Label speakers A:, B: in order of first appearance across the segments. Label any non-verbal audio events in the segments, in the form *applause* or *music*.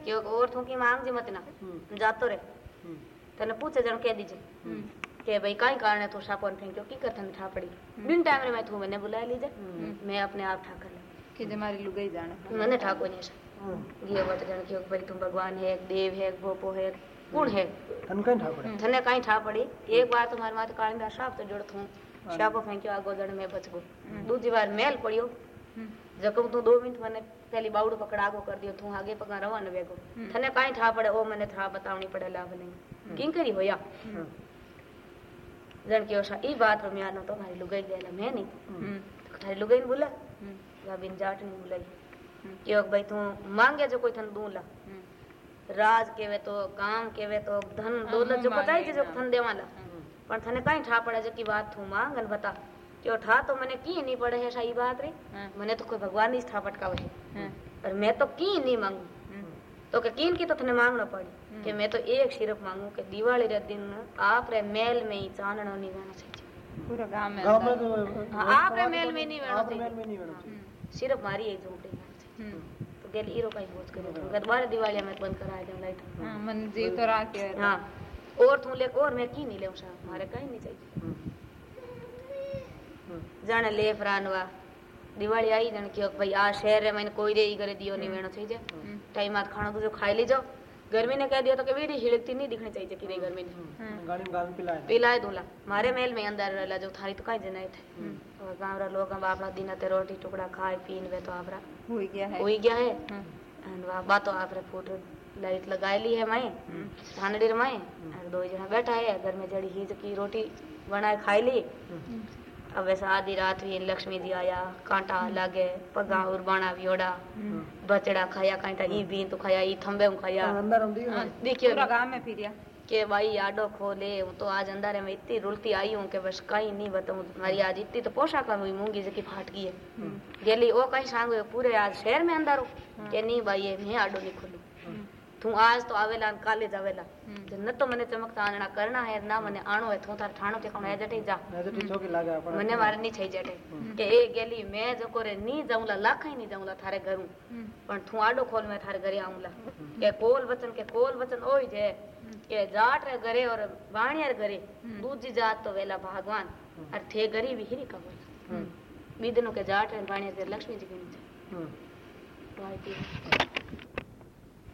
A: હમ.
B: क्यों और तू की मांग जी मत ना
A: હમ.
B: जातो रे
A: હમ.
B: तने पूछे जन कह दीजिए કે ભાઈ કઈ કારણે તું સાપોન ફેંક્યો કી કથન ठा पड़ी बिन टाइम रे मैं तू मैंने बुला लीजे मैं अपने आप ठा कर ले
C: कि जे मारी लुगाई जाने
B: मैंने ठाको नहीं ऐसा
A: હમ.
B: गियो बत जन क्यों भाई तुम भगवान है देव है भोपो है कौन है
A: તને કઈ ઠા પડે
B: थने कहीं ठा पड़ी एक बार तुम्हारे माथे काली मेरा साप तो जोड़ थू शापो फेंक्यो आगो जड़ में बच गो दूसरी बार मेल पड़ियो जकम तू दो मिनट मैंने पहली बाउडू पकड़ा को कर दियो तू आगे पका रवान वेगो थने काई था पड़े ओ मैंने था बतावनी पड़े लाभ नहीं किन करी होया जन के ओसा ई बात रमिया तो मारी लुगाई देला मैं नहीं थारी लुगाई बोला या बिन जाट नहीं बोला कि ओक भाई तू मांगे जो कोई थन दूला राज केवे तो काम केवे तो धन दौलत जो पता ही जो थन देवाला पर थने काई ठा पड़े जो की बात थू मांगन बता जो ठा तो मैंने की नहीं पड़े है सही बात रे? हाँ। मैंने तो कोई भगवान नहीं स्थापट का वही हाँ। पर मैं तो की नहीं मांगू। हाँ। तो कीन की तो तने मांगना पड़ी? कि मैं तो एक सिर्फ़ मांगू कि दिवाली रे दिन आप रे मेल में ही चानणो नहीं वेणो चाहिए।
C: पूरा गाँव में
B: आप रे मेल में नहीं वेणो
A: चाहिए।
B: सिर्फ़ मारी एक झोपड़ी तो गेल ईरो का ही बोझ करो। तो गदवारे दिवाली में बंद करा दे लाइट।
C: हाँ मन जी तो राखे
B: हाँ। और तू ले और मैं की नहीं लेऊं साहब मारे कहीं नहीं चाहिए। જાણે લેફ રાનવા દિવાળી આવી જાણે કયો કે ભાઈ આ શહેર રે મને કોઈ રે ઈ કરે દિયો નહીં વેણો થઈ જાય ટાઈમ માં ખાણો તો ખાઈ લીજો गर्मी ने कह दिया तो कि वीडी हिड़कती नहीं दिखनी चाहिए कि नहीं गर्मी ने
A: ગાડીમાં ગાળીને પીલાય ને.
B: पिलाए दूला मारे महल में अंदर रहला जो थारी तो कहीं जनाए थे और गांव रा लोग अब आपना दिन ते रोटी टुकड़ा खाए पीन वे तो आपरा
C: हुई गया है
B: हुई गया है
C: हम्म,
B: एंड वाह बातो आपरे फूट लाइट लगाई ली है माए ठानडी रे माए और दो जना बैठा है घर में जड़ी ही की रोटी बनाए खाई ली अब अब वैसा आधी रात भी लक्ष्मी जी आया कांटा लागे पगा और बाणा भी ओडा बचड़ा खाया कांटा ई बीन तो खाया ई थंबे में खाया।
A: हाँ,
B: देखियो।
C: पूरा गाँव में फिरिया
B: के भाई आडो खोले हूँ तो आज अंदर में इतनी रुलती आई हूँ के बस कहीं नहीं बताऊँ। तुम्हारी आज इतनी तो पोशाक हुई मूँगी जिसकी फाट गई है। गेली वो कहीं सांग पूरे आज शहर में अंधारो हाँ। के नहीं भाई ये मैं आडो नहीं खोलू। तू आज तो आवेला काले जावेला। हम्म। न तो मने चमकता आनना करना है ना मने आनो है थू थार ठाणो देखो है जठे जा।
A: जठे छो की लागे
B: अपन मने मारे नी छई जठे। के ए गेली मैं जो करे नी जाऊला लाखई नी जाऊला थारे घरू। हम्म। पण थू आडो खोल में थारे घरे आऊला। के कोल वचन के कोल वचन ओई जे। हम्म। के जाट रे घरे और वाणियर घरे दूजी जात तो वेला भगवान। और थे गरीब हिरी कहो
A: बीदनो के जाट
B: रे वाणियर
C: लक्ष्मी जी के नीचे Thank you.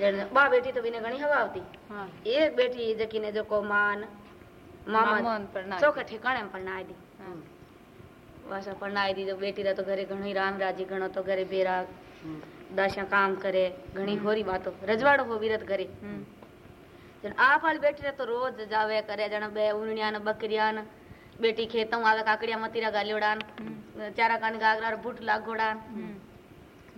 B: ॿ बेटी त विने
C: घणी
A: हवा
C: आवती एक
B: बेटी जेकी ने
A: जेको
B: मान मामा चौक ठिकाणे पढ़नाए दी वासा पढ़नाए दी तो बेटी रा तो घरे घणो
C: ही
B: राम राज़ी घणो तो घरे बेरा दाशा काम करे घणी होरी बातो रजवाड़ो
C: हो वीरत घरे जन आप वाली बेटी रा तो
A: रोज जावे
B: करे जन बे उणिया
A: न
B: बकरिया न बेटी
C: खेतों
B: आवे काकड़िया मतीरा
A: गालियोड़ा
B: चारा कान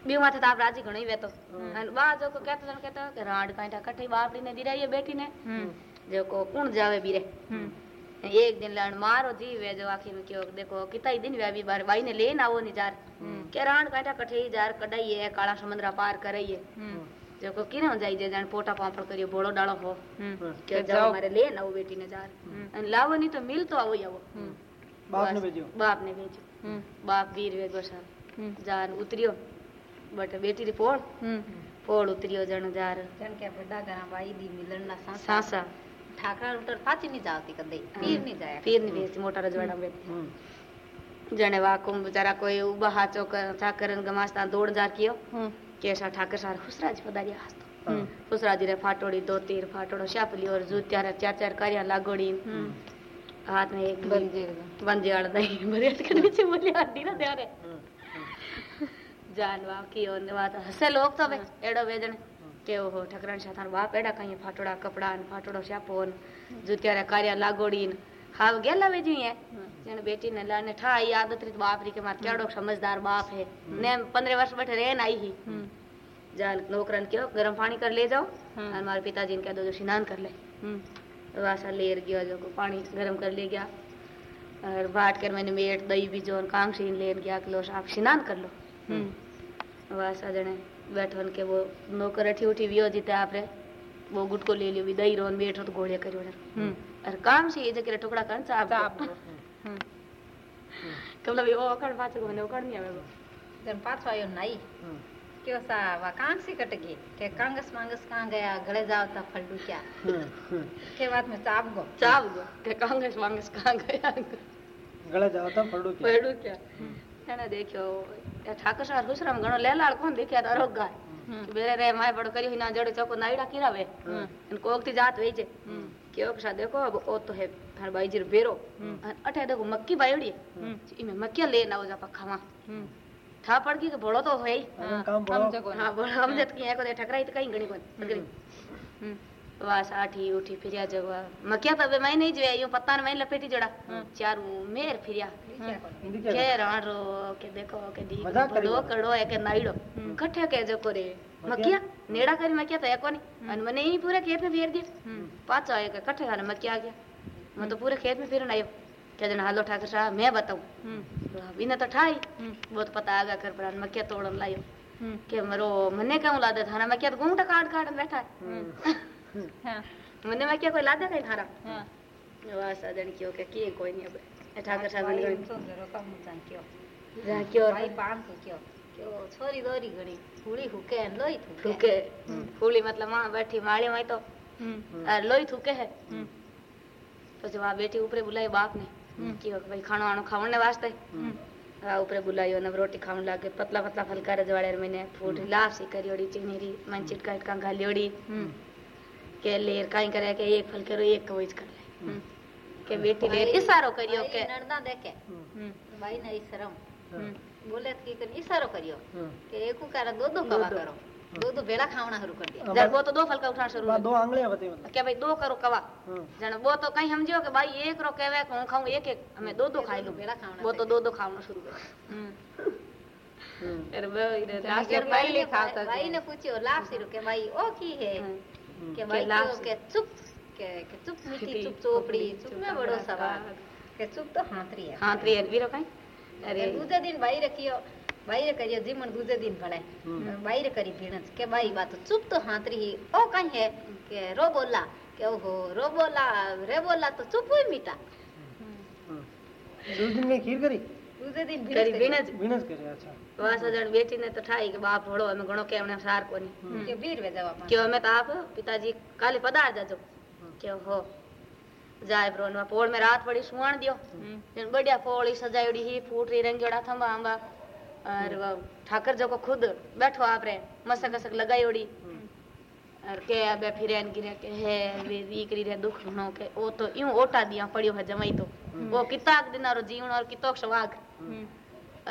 B: વા બીવ માથે તો આપ રાજી ઘણી વેતો અને બા જો કો કહેતો જણ કહેતો કે રાડ કાંઠા કઠી બાપડી ને દિરાઈએ બેઠી ને
C: हम्म
B: जो को कौन जावे बीरे
C: हम्म
B: एक दिन लड़ मारो जी वे जो आखिर में क्यों देखो कितना दिन वे अभी बार बाई ने लेन आवो नहीं जार के राण काटा कठे जार कडाई है काला समुद्र पार करई है
C: हम्म
B: जो को किने जाई जे जान पोटा पापड़ करियो बोड़ो डालो हो
C: हम्म
B: के जाओ मारे लेन आवो बेटी ने जार અને લાવો નહીં તો મિલ તો આવો આવો
A: બાપ ને
B: બસ.
A: ભેજ્યો
B: બાપ ને ભેજો બાપ વીર વેગો સાર જાન बट बेटी री पोड़ पोड़ उतरियो जण जार जण
C: के बड़ा घर भाई दी मिलन ना सा
B: सा
C: सा ठाकरा उतर पाची नहीं जाती कदे पीर नहीं
B: जाया पीर नहीं बेच मोटा रजवाड़ा
A: में
B: जने वाकुम बेचारा कोई उबा हाचो ठाकरन गमास्ता दौड़ जा कियो केसा ठाकर सार खुसराज पधारिया हस्तो
A: खुसराज
B: रे फाटोड़ी दो तीर फाटोड़ो शापली और जूतिया रे चार चार करिया लागोड़ी हाथ में एक बंजे बंजे आड़ दई बरियाट कर पीछे बोलिया आड़ी
A: ना
B: दे रे કયો ને વાત હસે લોક તો બે એડો વેજણ કેવો હો ઠકરાણ શાથાન બાપ એડા કઈ ફાટોડા કપડા ને ફાટોડો શાપો ને જુત્યારે કાર્યા લાગોડી ને હાવ ગેલા વેજી હે જેને બેટી ને લાને ઠા ઈ આદત રીત બાપ રી કે માર કેડો સમજદાર બાપ હે ને 15 વર્ષ बैठे रह आई ही जान नौकरन कहो गरम पानी कर ले जाओ और मारे पिताजी ने कह दो जो स्नान कर ले वासा लेर गया जो पानी गरम कर ले गया और बाट कर मैंने मेट दही बीजो और काम सीन लेन गया कि लो आप स्नान कर लो વાસા જણે બેઠો કે વો નોકર અઠી ઉઠી વ્યો જીતે આપણે બહુ ગુટકો લઈ લેવી દઈ રહ્યો બેઠો તો ગોળે કર્યો અરે કામ છે એ જગ્યાએ ટુકડા કાન સાપ સાપ કમલા ભાઈ ઓ ઓકણ પાછો
C: મને ઓકણ નહીં આવે
A: જન
C: પાછો આવ્યો નાઈ કે સા કાંગ સી કટ ગઈ કે કાંગસ માંગસ કાં ગયા ગળે જાવ તા
A: ફળડુ ક્યા
C: કે વાત મે ચાપ ગો
B: ચાપ ગો કે કાંગસ માંગસ કાં ગયા
A: ગળે જાવ તા ફળડુ ક્યા
B: ફળડુ ક્યા એને દેખ્યો ઠાકર સાર હુસરામ ઘણો લેલાળ કોણ દેખ્યા તારો ગાય કે બેરે રે માય બડો કર્યો ના જડે ચોકો નાઈડા કિરાવે અને કોક થી જાત વેચે કેવો કે સા દેખો अब ओ तो है हर बाई जी बेरो અને અઠે દેખો મક્કી બાયડી इमे मक्किया ले ना जा पक्का मा था पड़ गई के भोळो तो है ही।
A: આનું કામ ભરો
B: हाँ बोलो हम जत की एको दे ठकराई तो कहीं गणी कोन पकड़ी वास आठी उठी फिरिया जगवा मकिया तबे मैं नहीं जवे यूँ पत्ता ने मैं लपेटी जड़ा। हम्म। चारू मेर फिरिया।
A: हम्म।
B: के राणरो के देखो के दी दो कड़ो है के नाइडो हम्म। कठे के जो करे। मकिया नेड़ा करी मकिया तो एको कोनी अन मने ही पूरे खेत में फेर दिया पाँच आए के कठे खाने मकिया आ गया? मैं तो पूरे खेत में फिरन आयो। के जन हालो ठाकुर साहब मैं बताऊँ? तो इन्हें तो ठाई। बहुत तो पता आगा कर पर मकिया तोड़न लायो? के मरो मने कहूँ लादे थाना? मकिया तो घूंघटा काट काट बैठा है? *laughs* हाँ मने मा के कोई लादे नहीं थारा हाँ वा साधन कियो के के कोई नहीं अब एठा कर
C: साधन कियो जरो का मुचान कियो
B: जा कियो
C: भाई पान तो कियो कियो छोरी दोरी घणी फूली हुके लोई थुके
B: हुके फूली मतलब माँ बैठी माळी मा तो हम्म लोई थुके है हम्म तो जवा बैठी ऊपर बुलाई बाप ने कियो भाई खाणो आणो खावणने वास्ते हम्म ऊपर बुलायो ने रोटी खाने लगे पतला पतला फलका रे जवाड़े रे मैंने फूट लासी करी चीनी री मन का घालियोड़ी કે લેર કાઈ કરે કે એક ફલ કરો એક કવજ કર લે કે બેટી લેર ઈશારો
C: કર્યો કે નરદા દેખે. ભાઈ ને શરમ બોલે કે ઈશારો કર્યો. કે એકુ કારા. દો. દો કવા કરો दो दो बेला खावना शुरू कर दिया
B: जब वो तो दो फल
A: का
B: उठा
A: शुरू दो आंगले होते
B: मतलब भाई दो करो कवा जन वो तो कहीं समझियो कि भाई एक रो कहवे हूँ खाऊं एक एक हमें दो दो खाई लूँ
C: बेला खावना
B: वो तो दो दो खावना शुरू कर
A: हम्म
B: अरे भाई
C: ने
B: पूछियो
C: लाभ सिर के भाई ओ की है કે વાઈકીઓ કે ચૂપ કે કે ચૂપ મીઠી ચૂપ ચોપડી ચૂપ મે બડો સવાલ કે ચૂપ
B: તો હાંતરી હાંતરી એલવીરો કાઈ
C: અરે દૂજે દિન ભાઈ રખિયો ભાઈ કર્યો જીમણ દૂજે દિન ભણાય ભાઈ કરી ભીણસ કે ભાઈ વાત ચૂપ તો હાંતરી ઓ કાઈ હે કે રો બોલા કે ઓહો રો બોલા રે બોલા તો ચૂપ હોય મીઠા
A: દૂધ મેં ખીર કરી
C: દૂજે દિન
B: કરી
C: ભીણસ
B: ભીણ જ
A: ભીણસ કરી અચ્છા
B: વાસ જણ બેટીને તો થાય કે બાપ હોળો અમે ઘણો કે અમને સાર કોની
C: કે વીર વે જવા
B: કે અમે તો આપ पिताजी काले पधार जाजो के हो जाए ब्रो ने पोड़ में रात पड़ी सुवण दियो जन बढ़िया पोड़ी सजायोड़ी ही फूटरी रंगयोड़ा थंबा आंबा और वो ठाकर जो को खुद बैठो आप रे मसक असक लगायोड़ी और के अबे फिरे न गिरे के हे वे दीकरी रे दुख घणो के ओ तो यूं ओटा दिया पड़ियो है जमाई तो वो कितक दिन और जीवन और कितोक स्वाग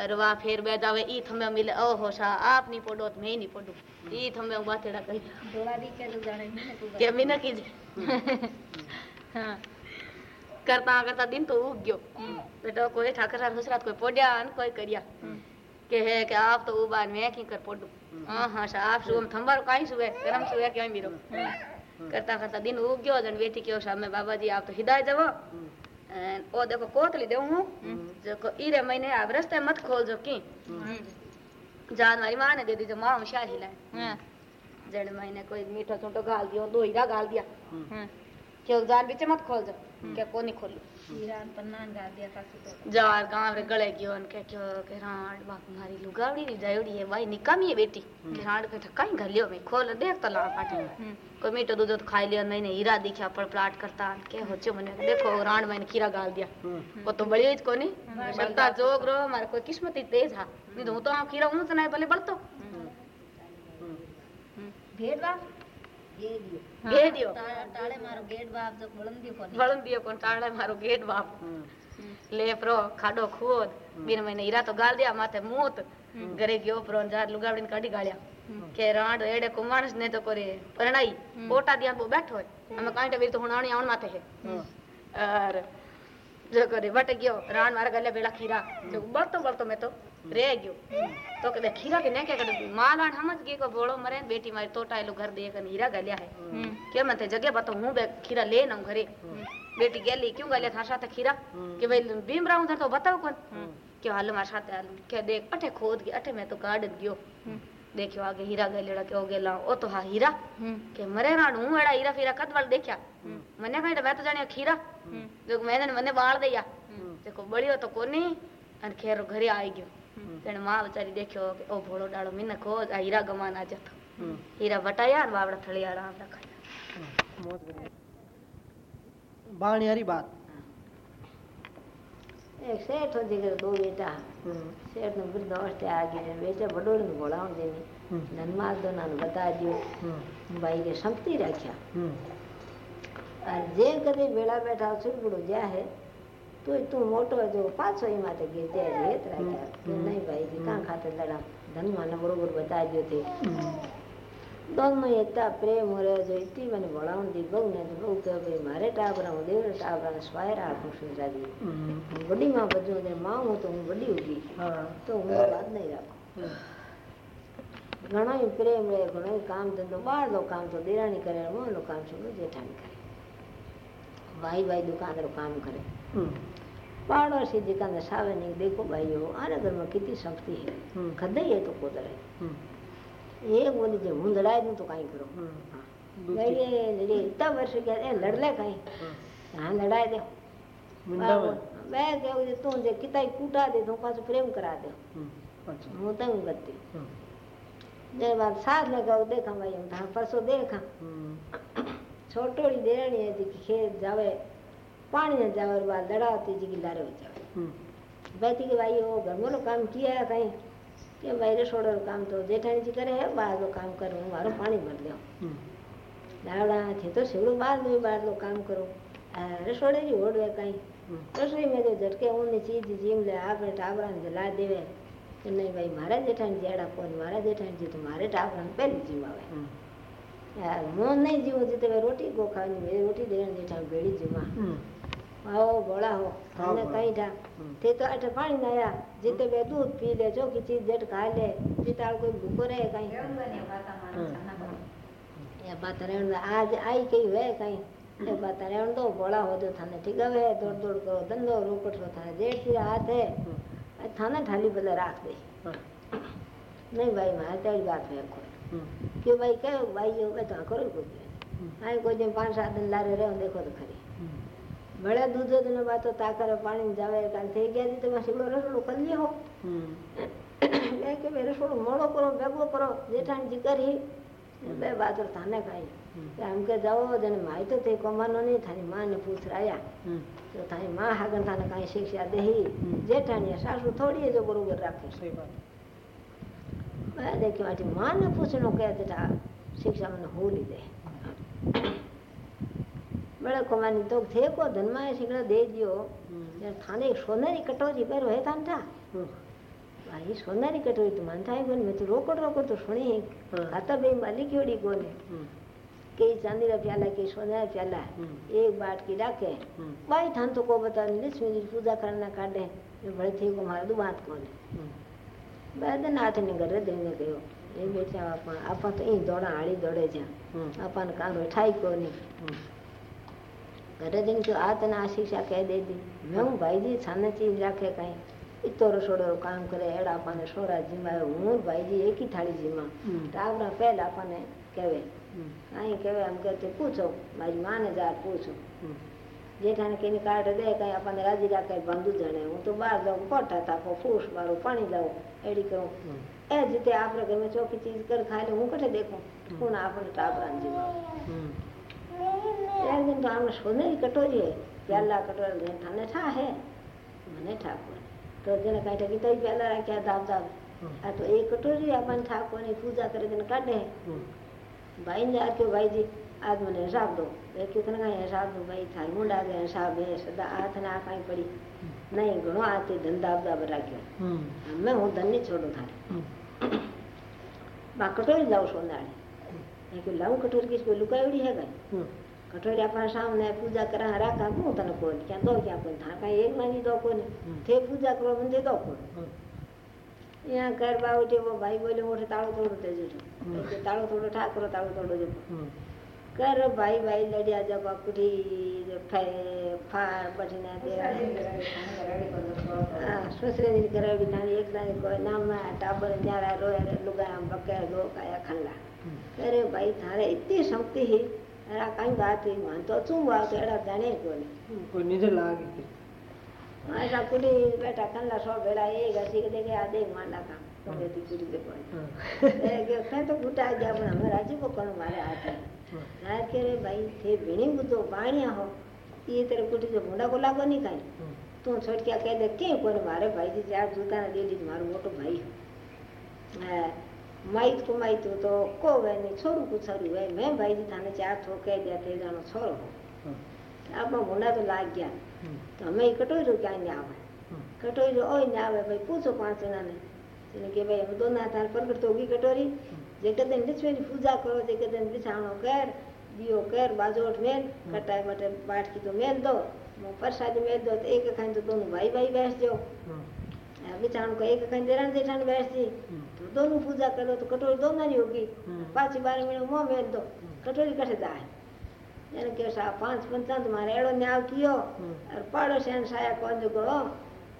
B: अरे वाह फिर बे जावे ई थमे मिले ओ हो सा आप नहीं पड़ो तो मैं ही नहीं पढ़ू। ई थमे बातेड़ा कही
C: थोड़ा दी के तू जाने के भी
B: ना कीजे हाँ। करता करता दिन तो उग गयो। बेटा कोई ठाकर साहब ससुराल कोई पढ़िया कोई करिया। के है के आप तो उबान में की कर पड़ू हाँ हाँ सा आप सुम थंबर काई सुवे गरम सुबह क्यों मिरो करता करता दिन उग गयो जन बेटी के सामने बाबा जी आप तो हिदायत दो ओ देखो कोतली देऊ हूँ जो इरे महीने आ रस्ते मत खोल जो की जान मारी माँ ने दे दी जो माँ होशियार ला जड़ महीने कोई मीठा छोटो गाल दियो दो हीरा गाल दिया
A: क्यों
B: जार बीच मत खोल दो क्या को नहीं
C: खोलू। जार पन्ना डाल दिया था
B: जार गाँव रे गले गयो अन के क्यों के रांड बाप मारी लुगावड़ी री जायोड़ी है भाई निकामी है बेटी। के रांड के ठकाई घर लियो मैं खोल देख तो ला पाटे। हम्म। कोई मीठो दूध तो खा लियो मैंने हीरा दिखा पर प्लाट करता के होचो मने देखो रांड मैंने कीरा गाल दिया।
A: हम्म।
B: वो तो बड़ी को कोनी। हम्म। बता जोग रो मार कोई किस्मत ही तेज हा। नहीं तो हूँ तो कीरा तो ना भले बढ़तो भेदवा
C: ભેડ્યો ટાળે મારો ગેડ બાપ તો વળંદિયો
B: કોણ વળંદિયો કોણ ટાળે મારો ગેડ બાપ લેપરો ખાડો ખોદ બિન મહિને હીરા તો ગાળ દયા માથે મૂત ઘરે ગયો પ્રો જાર લુગાવડીને કાઢી ગાળ્યા કે રાણ એડે કુમાણસ ને તો કરે પરણાઈ પોટા દિયા બો બેઠો હોય અમે કાંઈ ટબીર તો હુણાણી આવણ માથે હે અર જો કરે વટ ગયો રાણ મારા ગલે બેલા ખીરા બળતો બળતો મેં તો रह गयो। तो कदे खीरा के ने के कदे मालान समझ गए को बोलो मरे बेटी मारी तोटायलो घर देख हीरा गलिया है। के मते जगह बताओ हूँ बे खीरा ले ना घरे। हम्म। बेटी गेली क्यों गलिया था साथ खीरा हम्म। के भाई भीम भीमराव उधर तो बताओ कौन हम्म। के हालो मार साथ हाल के देख अठे खोद गया अठे मैं तो गार्डन गयो। देखियो आगे हीरा गलेड़ा के हो गेला ओ तो हा हीरा। के मरे राण हूँ एड़ा हीरा फिरा कद वाल देखया मने कहडा तो मैं तो जाने खीरा। जो मैंने मने बाल दिया। देखो बड़ियो तो कोनी अन खेर घरे आई गयो। तेने माँ बेचारी देखियो के ओ भोळो डाळो मिने खोज आ हीरा गमान आ जतो
A: हम्म
B: हीरा वटाया और बावड़ा थळियाड़ा आप रखा
A: बहुत बढ़िया बाणियारी बात
D: एक सेठ हो जिगर दो बेटा
A: हम्म
D: सेठ ने वृद्ध अवस्था आ गए बेटे बडोल ने बोलाव देनी
A: हम्म
D: धनमाल दो नान बता दियो
A: हम्म
D: भाई के તોય તું મોટો હતો પાછો એ માટે ગીરતા હેત રાખ્યા કે નહીં ભાઈ કાં ખાતે દડા ધનમાં બરોબર બતાવ્યો તે. દોનનો એતા પ્રેમ હરે જોઈતી મને ભણાવું દી બહુ ને બહુ કહે ભાઈ મારે ટાબરા હું દેવને ટાબરા
A: સ્વાયર
D: આખું સુધારી વડીમાં બધું ને માં હું તો હું વડી
A: ઉગી
D: તો હું વાત નહીં રાખું. ઘણો પ્રેમ રહે ઘણો કામ ધંધો બહારનો કામ તો દેરાણી કરે મોહનું કામ છે જેઠાણી કરે. ભાઈ ભાઈ દુકાનનું કામ
A: કરે.
D: पाड़ो से जेका नहीं देखो भाई हो आने घर में कितनी शक्ति है खदे है तो कोदर है एक बोली जो हूँ लड़ाई तो कहीं करो लड़िए लड़िए इतना वर्ष क्या लड़ ले कहीं हाँ लड़ाई दे
A: मैं
D: तू किता कूटा दे प्रेम करा दे हूँ तो
A: हूँ
D: करती जब बात साथ में देखा भाई हम परसों देखा
A: छोटोड़ी
D: है खेत जावे કે ખેત જાવે પાણી ને જાવે બાદ લડાવતી जी की लारे हो जावे
A: हम्म
D: कहती कि भाई वो घर में काम किया है कहीं કે ભાઈ રસોડો કામ તો જેઠાણીજી કરે હે બહારનું કામ કરું હું મારું પાણી ભરી લઉં
A: हम्म
D: દાવડાથી તો શેવડું બહારનું બહારનું કામ કરું આ રસોડેજી ઓડવે કાંઈ
A: हम्म
D: રસોઈ મેં જો ઝટકે ઊનની ચીજ જીમ લે આપણે ટાબરાને જલા દેવે કે નહીં ભાઈ મારા જેઠાણી જેડા કોણ મારા જેઠાણી તો મારે ટાબરાને પહેલી જીવ આવે
A: हम्म
D: યાર હું નહીં જીવું જીતે ભાઈ રોટી ગો ખાવાની મેં રોટી દેવાની જેઠાણી ભેળી જીવા आओ भोला हो हमने कहीं था थे तो अठ पानी नया
C: जिते बे दूध
A: पी
C: ले जो
D: की चीज़ जट खा ले पिता कोई भूखो रहे कहीं ये बात रहने आज आई कही वे कहीं ये बात दो भोला हो थाने ठीक है दौड़ दौड़ करो धंधो रोकट रो थाने हाथ
A: है
D: थाने ठाली राख
A: दे
D: नहीं भाई तेरी बात में क्यों भाई कह भाई ये तो करो कुछ आई कोई सात दिन लारे रहे देखो तो
A: खरी
D: ભલે દૂધ ને વાતો તાકર પાણી જાવે કાલ થઈ ગયા તમે સીમો રસોડું કરી
A: હો
D: બે કે બે રસોડું મોડો કરો ભેગો કરો જેઠાણી કરી બે બાતર તાને ખાઈ એમ કે જાઓ જને માય તો તે કમાનો નહીં તારી માં ને
A: પૂછરાયા
D: તો તારી માં હાગન તાને કાંઈ શિક્ષા દેહી જેઠાણી સાસુ થોડી જો બરોબર રાખે મેં દેખ્યું માટી માં
A: ને
D: પૂછણો કે શિક્ષા મને હોલી દે ಬೆಳಕೊಮ್ಮೆ ತೋಗ ಥೇಕೋ
A: ಧನ್ಮಾಯ
D: ಸಿಗಡ ದೇಜ್ಯೋ થાને એક સોનારી કટોરી પહેરો હે તાન થા એ સોનારી કટોરી તો
A: માન
D: થાય ગોને મેં તો રોકડ
A: રોકડ
D: તો સુણી હે આતા બે માલી કેવડી ગોને
A: કે
D: ચાંદી રા પ્યાલા કે
A: સોના
D: પ્યાલા એક બાટકી રાખે બાઈ થાન તો કો બતા લક્ષ્મીજી પૂજા કરના કાઢે ભળે થઈ ગો મારું વાત
A: કોને
D: બાદ નાથને ઘરે દેને ગયો એ બેઠા આપણ આપણ તો એ દોડા હાળી દોડે
A: જ્યાં
D: આપણને કામ ઠાઈ કોની હૃદયની જો આતના આશીષા કહે દે દી મેં હું ભાઈજી સાનચી રાખે કાંઈ તો રસોડો કામ કરે એડા આપણને સોરા જીમાય હું ભાઈજી એકી થાળી જીમા ટાવરા પહેલા આપણને કહેવે કાંઈ કહેવે એમ કે પૂછો મારી માને જા પૂછો જેઠાને કહીને કાર્ડ દે કાંઈ આપણને રાજી રાખે બંધુ જણે હું તો બહાર જાઉં પોટા તાકો ફૂસ મારું પાણી જાઉં એડી
A: કહું
D: એ જ રીતે આપણે ગમે ચોખ્ખી ચીજ કર ખાઈ લે હું કટે દેખું કોણ આપણે ટાબરાને જીવા
A: एक
D: दिन तो हम सोने ही कटोरी है प्याला कटोर ठाने ठा है। मने ठाकुर। तो जन कहीं ठगी तई प्याला रखे दाम दाम?
A: हम्म।
D: आ तो एक कटोरी अपन ठाकुर ने पूजा करे दिन
A: काटे हम्म।
D: भाई ने आके भाई जी आज मने हिसाब दो। वे कितने का हिसाब दो भाई थार मुंडा के हिसाब है सदा हाथ ना काई पड़ी। हम्म। नहीं गणो आते धंधा अपना बरा के मैं કઠોડિયા પણ સામને પૂજા કરવા રાખા હું તને કોઈ ક્યાં દો
A: ક્યાં
D: કોઈ થા કાંઈ એક માની દો કોને તે પૂજા કરો મને
A: દો
D: કોને ત્યાં ગરબા ઉઠ્યો ભાઈ બોલ્યો
A: મોટે
D: તાળો તોડો તે જજો તાળો તોડો ઠાકરો તાળો તોડો જજો કર ભાઈ ભાઈ લડ્યા જવા કુઠી ફાર બઠીના તે સુસરેની કરાવી નાની એક નાની કોઈ નામમાં ટાબર ન્યારા રોયા લુગા
A: બકે
D: લોક આયા ખલ્લા અરે ભાઈ તારે ઇતની શક્તિ હી એના કઈ વાત એ વાંધો શું વાંધો એના જાણે
A: કોને નિજ લાગે
D: એના કુડી બેટા કંદા સો ભેડા એ ઘસી કે કે આ દે માંડા કામ
A: ગમે
D: તે કુડી દે પણ એ કે કઈ તો ગુટા ગયા પણ અમે રાજી કોણ
A: મારે
D: હાથ ના કે રે ભાઈ તે ભીણી બુદ્ધો પાણ્યા હો એ તારે કુટી જો મોડા કો લાગો નહીં
A: કાંઈ
D: તું છોટક્યા કહી દે કે કોને મારે ભાઈજી ચાર જૂતા ને દેલી મારો મોટો ભાઈ હા માહિત કો માહિત તો કો વે નહીં છોરું પૂછારું વે મેં ભાઈજી થાને ચાર થો કહી દે તે જાણો છોરો
A: હમ.
D: આપણો મુંડા તો લાગ ગયા
A: હમ.
D: તો અમે કટોર્યું ક્યાં ને આવે
A: હમ.
D: કટોર્યું ઓય ને આવે ભાઈ પૂછો પાંચ જણાને એને કે ભાઈ અમે દોના તાર પ્રગટ તો ઉગી કટોરી જે કદે લીચવેની પૂજા કરો જે કદે બિછાણો કર દિયો કર બાજોટ મેલ કટાઈ માટે બાટકી તો મેલ દો પ્રસાદી મેલ દો તો એક ખાઈને તો દોનું ભાઈ ભાઈ બેસજો बिछाण को एक कहीं देरान जेठान
A: बैठती
D: तो दोनों पूजा करो तो कटोरी दोनों नहीं होगी पाँच बारह मिनट मुँह में दो कटोरी कट जाए यानी कि ऐसा पाँच पंचांत मारे एड़ो न्याव कियो और पाड़ो सेन साया कौन जो करो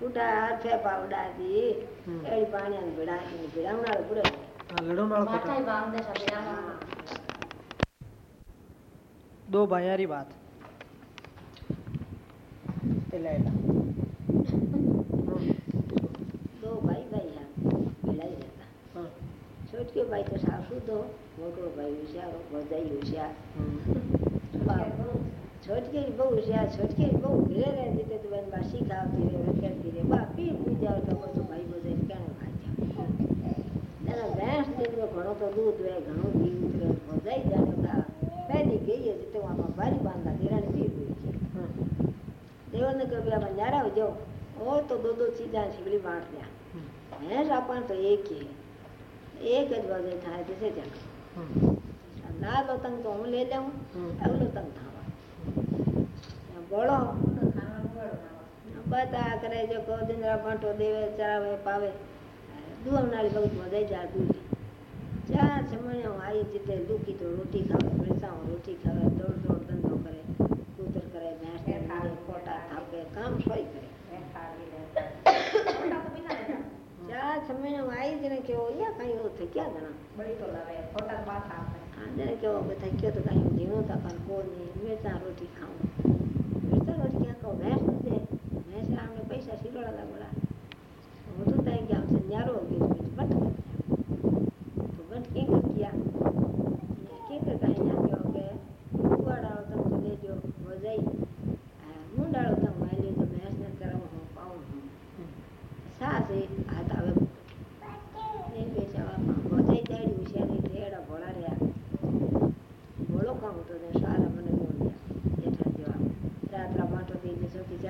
D: उठा हर फेफा उड़ा
A: दी
D: एड़ी पानी
A: अन
B: बिड़ा इन बिड़ा
A: ना पूरे लड़ो मारो माथा
D: दो भाई बात ले કે ભાઈ તો સાસુ તો મોટો
A: ભાઈ
D: હોશિયાર બધા હોશિયાર છોટકે બહુ હોશિયાર છોટકે બહુ ભીડે રહેતી તે તું બા શીખાવતી રે કરતી રે બાપી પૂજાવ તો બધો ભાઈ બધા ક્યાં ભાઈ એના ભેંસ દીકરો ઘણો તો દૂધ હોય ઘણું ઘી ઉતરે બધા જાણે કા પહેલી ગઈ હતી તો આમાં ભારી બાંધા ધીરાને પી ગઈ છે દેવને કહ્યું ભાઈ આમાં જાડાવ જાઓ ઓ તો દો દો ચીજા છીબડી બાંટ દે ભેંસ આપણને તો એક एक गज बजे था जिसे जग। ना
A: लोतंग
D: तो हूँ ले लेऊं अब लोतंग था
A: बड़ो।
D: बता करे जो को दिन रा बांटो देवे चावे पावे। दुआ नाली बहुत मज़े जा दूली चार समय आई जिते दुखी तो रोटी खावे पैसा रोटी खावे दौड़ दौड़ धंधो करे कूदर करे भैंस कोटा थापे काम सोई करे। થાપે કામ સોય કરે ચાર સમય આવી જને કેવો અહીંયા કઈ એવું થઈ ક્યાં જણા હા જને કેવો કે થઈ ગયો તો કઈ ઝીણો તાપા કોની મિરચા રોટી ખાવું મિરચા રોટી ક્યાં કહું ભેંસ નથી ભેંસ આમને પૈસા શીરોડા લાગોડા હું તો ત્યાં ગયા છે ન્યારો ગયો બીજું બટ તો બટ કેં કર ગયા કેં કર કાંઈ ના કહો કે કુવાડાળો તમે તો લેજો વજાઈ મુંડાળો તમે મારી લેજો ભેંસને કરાવું હું પાઉં હું સાસ એ હાથ ગઈ સૌથી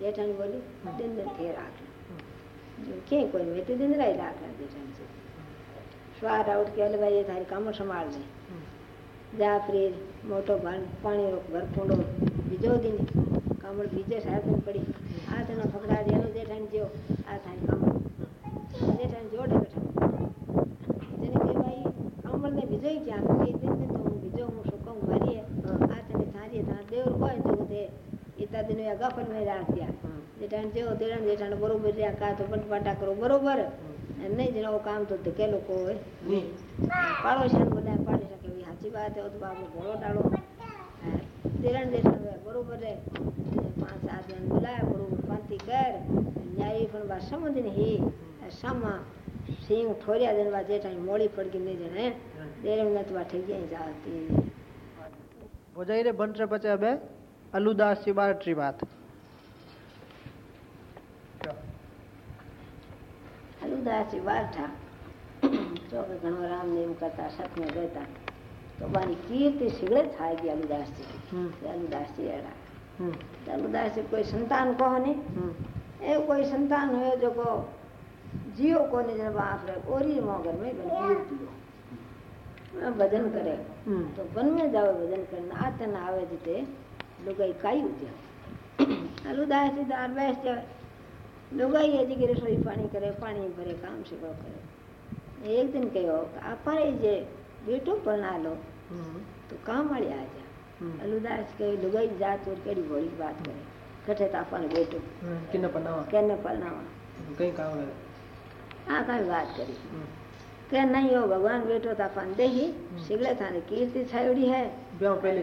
D: જેઠાણી બોલી દિંદરથી રાખ ક્યાંય કોઈ મેં તો દિન રાઈ રાખ જેઠાણી છે. સ્વાર આઉટ કે અલે ભાઈ એ તારી કામ સંભાળ લે જા પ્રેર મોટો ભાન- પાણીનો ભરપૂંડો બીજો દિન કામળ બીજે સાહેબ પડી. આ તેનો ફકડા જેનો જેઠાણી જેવો આ થાય કામળ જેઠાણી જોડે બેઠા. જેને કહેવાય કામળને બીજો ક્યાં બીજો હું શું કહું મારીએ આ તને થારીએ તારા દેવર હોય તો તે ઇતા દિનો યા ગફન મેં રાખ્યા જેઠાણ જેવો તેરણ જેઠાણ બરોબર રહ્યા કા તો પટપાટા કરો બરોબર અને નહીં જેનો કામ તો ધકે લોકો હોય
A: નહીં
D: પાડોશી બધા પાડી શકે એવી સાચી વાત હોય તો બાપુ ઘોડો ટાળો તેરણ દેરણ હોય બરોબર રે પાંચ સાત જણ બોલાય બરોબર પાંતી કર ન્યાય પણ બા સમજ ને હે સામા સિંહ ઠોર્યા જણ બા જેઠાણી મોડી પડકી નહીં જણે દેરણ નથી બા થઈ ગયા જાતી
A: ભોજાઈ રે બનશે પછી બે અલુદાસ થી બારટ્રી વાત
D: હલુદાસી વારઠા ચોકે ઘણો રામ ને એમ કરતા સતને રહેતા તો બાની કીર્તિ શીઘ્ર થાય ગઈ અલુદાસજી
A: હમ
D: અલુદાસજી એડા
A: હમ
D: અલુદાસજી કોઈ સંતાન કહો ને
A: હમ
D: એવું કોઈ સંતાન હોય જો કો જીઓ કોને જરા આપણે ઓરી મોગર में बन कीर्ति ભજન કરે
A: હમ
D: તો વન में જાવે ભજન કરીને આ તને આવે છે તે काई दार है। पानी करे पानी भरे काम से
A: वो
D: करे। एक दिन आप जे
A: बेटो
D: बना लो। हम्म। तो काम वाले आ जा। हम्म। कहे लुगाई जात
A: और केड़ी बोली
D: बात करे।
A: कठे तो बेटो
D: हम्म, तो काम है
A: आ
D: बात करी। नहीं हो भगवान बेटो तापान तो देही। सिगले थाने कीर्ति है।
A: ब्याह पहले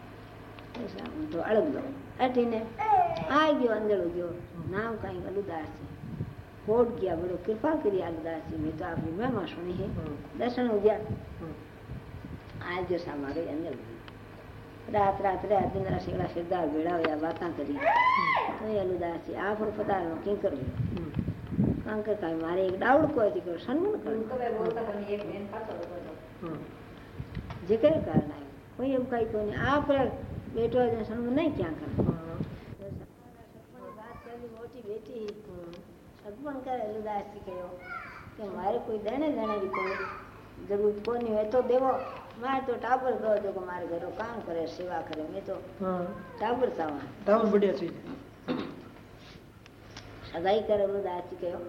D: હું તો અળગ દઉં અટીને આવી ગયો અંદર ગયો નામ કાંઈ અલુદાસજી કોટ ગયા બોલો કૃપા કરી અલુદાસજી મેં તો આપણી મહેમા સુણી હે દર્શન હો ગયા આજે સામારે અંદર રાત રાત રાત દિન સેવા સરદાર ભેળા હોયા વાતા કરી તો અલુદાસજી આ પણ પધારો કે કરવું કાંકર કાંઈ મારે એક ડાવડ કોઈ હતી કહ્યું સન્માન
A: કરું
D: જે કઈ કારણ આવ્યું કોઈ એમ કાંઈ કોઈ નહીં આ પ્રગ હોય તો સન્માન નહીં ક્યાં કરે વાત કરી મોટી બેટી સગપણ કરે અલુદાસથી કહ્યો કે મારે કોઈ દેણે દેણેરી કોઈ જરૂર કોની હોય તો દેવો મારે તો ટાબર કહો છો કે મારે ઘરો કામ કરે સેવા કરે મેં તો
A: हाँ
D: ટાબર સાવા
A: टाउन बढ़िया चीज है
D: સગાઈ કરે અલુદાસથી કહ્યો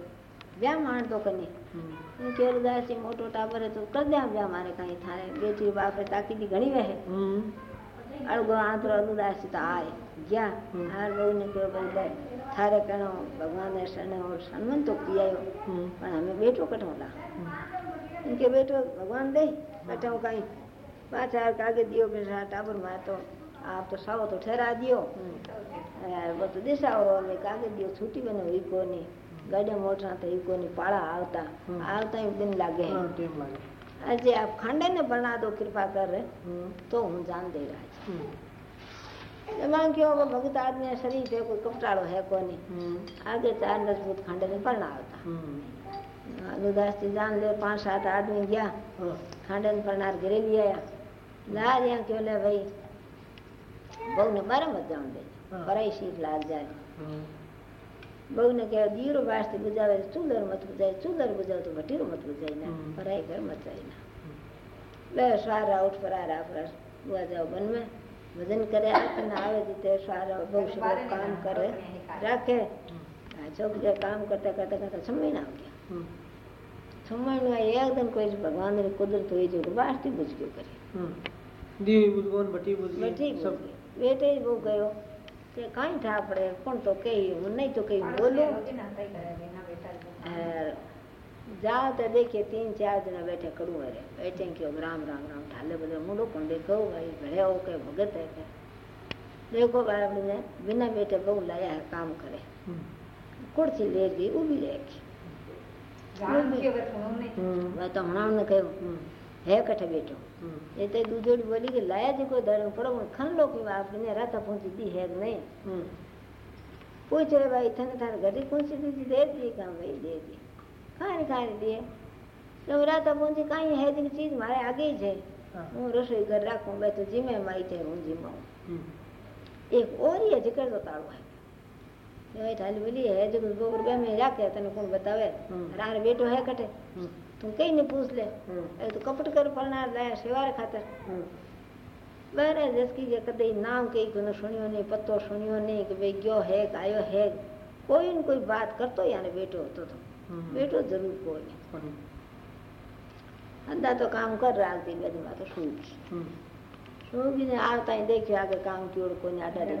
D: વ્યા માણ તો કની
A: हम्म
D: એમ કે અલુદાસથી મોટો ટાબર હે તો કર દે વ્યા મારે કાંઈ થાય બેટી બાપે તાકીદી ઘણી વહે अड़गुआं थोरो उदासिताय ज्ञा हार हम्म।
A: लोग
D: निकिरो तो पई ले थारे कणो भगवान जे शरण और सन्मन तो किया यो
A: हम्म।
D: पण हमें बेटो कठो ला हम्म। इनके बेटो भगवान दे कठो काई। पाछ हार कागे दियो के साथ टाबर मार तो आप तो सावो तो ठहरा दियो। वो तो दिशा और में कागे दियो छूटी बने हुई कोनी गड़े मोटा तो
A: ही
D: कोनी पाड़ा आवता। आवता
A: ही दिन लागे।
D: अजय आप खंडे ने बना दो कृपा कर तो हम
A: जान
D: दे માંગ્યો કે ભગત આજ્ઞા શરીર છે કોઈ કંટાળો હે કોની આગે ચાર મજબૂત ખાંડે ને પરણા આવતા લુદાસ થી જાન લે પાંચ સાત આદમી ગયા ખાંડે ને પરણાર ઘરે લઈ આવ્યા લાર યા કયો લે ભાઈ બહુ ને બારે મત જાણ દે ભરાઈ શીખ લાર જાય બહુ ને કહેવાય દીરો વાસ થી બુજાવે ચુલર મત બુજાય ચુલર બુજાવ તો ભટીરો મત બુજાય ના ભરાય ઘર મત જાય ના બે સારા ઉઠ પરારા ફરસ हुआ जाओ वन में भजन करे आसन આવે જીતે સારા બહુ સારું કામ કરે રાખે છોક જે કામ કરતા કરતા કરતા સમય ના ગયા સમયનું એકદમ કોઈ ભગવાનની કુદરત હોય છે બહારથી બુજક્યું કરે
A: દેવી બુજવાન
D: ભટી
A: બુજવી
D: બેટે બહુ ગયો તે કાંઈ થા પડે પણ તો કહ્યું નહીં તો કહ્યું બોલું ज़्यादातर देखिए तीन चार दिन बैठे करूँ अरे बैठे क्यों राम राम राम ढाले बोले मुंडो को देखो भाई भले हो के भगत है क्या देखो भाई अपने बिना बेटे बहु लाया है काम करे कुर्सी ले दी वो भी
A: ले
D: वह तो है कठे बेटो ये तो बोली कि लाया जी को धर्म खन लो कि आपने रात पहुँची दी है नहीं पूछ रहे भाई इतने थारे घड़ी पहुँची दी दे दी काम भाई दे दी કાંઈ કાંઈ દે એટલે વરાતા પૂંજી કાંઈ હેદી ચીજ મારે આગી છે હું રસોઈ ઘર રાખું બે તો જીમે માઈ જાય હું જીમાવું એક ઓરીએ જીકર તો તાળું હે એ ઢાલી બોલી હે જો ગોબર ગમે રાખે તને કોણ બતાવે રાર બેટો હે કટે તું કઈ ને પૂછ લે એ તો કપટ કર ફળનાર લાયા સેવાર ખાતર બારે જસકી જે કદે નામ કઈ કોને સુણ્યો નહીં પત્તો સુણ્યો નહીં કે ભાઈ ગયો હે આયો હે કોઈ ને કોઈ વાત કરતો યાને બેઠો હતો તો हम्म। बेटो ज़रूर बोले। हम्म। अंदा तो काम कर रहा थी मेरी माँ तो सुन। सुन आता ही देखे आगे काम की ओर कोई आटा रख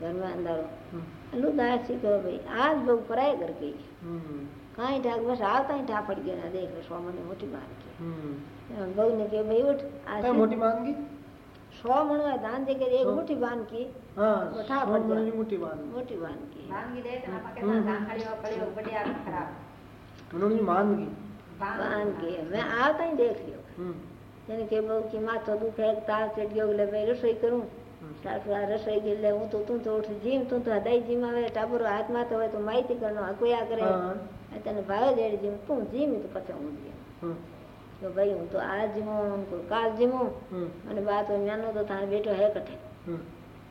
D: घर में अंदर लो दासी कहो भाई आज लोग पराए घर गई। हम्म। कहाँ ठाक बस आता ही ठाक गया देख लो स्वामी मोटी मांग की। बहू ने कहो भाई उठ आज मोटी मांग?
A: बहू ने कहा भाई उठ आज काय मोठी मानगी
D: सौ मन में दान दे कर एक
A: सौ?
D: मुट्ठी बांध की
A: હા
D: તો ઠા
A: સો
D: પડી
A: મણની મોટી વાન
D: मोटी बांध की
C: માંગી દે તો આપા
A: હમ.
C: કે ગાંખડીઓ પડ્યો બડિયા ખરાબ
A: મણની માનગી
D: बांध के मैं आवता ही देख लियो
A: હમ
D: यानी कि बहू की माथो दुखे तार चढ़ गयो ले भाई रसोई करूं सासू आ रसोई के ले हूं तो तू तो उठ जीम तू तो हदाई जीम आवे टाबर हाथ में तो હોય તો માહિતી કરનો હકોયા કરે
A: હા
D: તને ભાવે જેડ જીમ તું જીમ તો પછી હું જીમ
A: હમ
D: તો ભાઈ હું તો આ જીમું કાલ જીમું અને બા તો નાનો તો તારો બેટો હે કઠે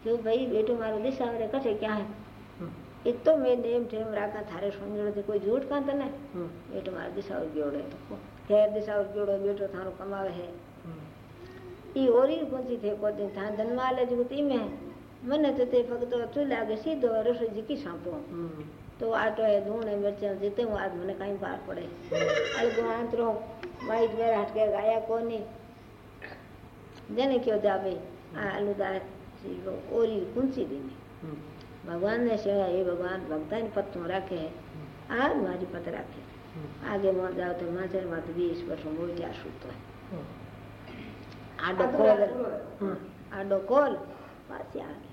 D: જો ભાઈ બેટો મારો દિશાવરે કઠે ક્યાં હે એ તો મેં નેમ ઠેમ રાખા થારે સમજણથી કોઈ જૂઠ કાં તને બેટો મારો દિશાવર ગયોડે તો ખેર દિશાવર ગયોડો બેટો થારો કમાવે હે એ ઓરી પહોંચી થઈ કોઈ દિન થા ધનવાલે જ ગુતી મેં મને તો તે ફક્ત ઓછું લાગે સીધો રસોઈ જીકી સાંપો તો આટો એ ધૂણ એ મિરચાં જીતે હું આજ મને કાંઈ બહાર પડે અળગો આંતરો વાઈટ વેર હટકે ગાયા કોની જેને કયો જાવે આ આલુદાર સીધો ઓરી કુંચી દીને
A: હમ
D: ભગવાન ને સેવા એ ભગવાન ભક્તાને પત્તું રાખે આ જ મારી પત રાખે આગે મોં જાવ તો માજર માં તો વીસ વર્ષ મોટ્યા સૂતો આડો કોલ
A: હમ
D: આડો કોલ પાછી આગે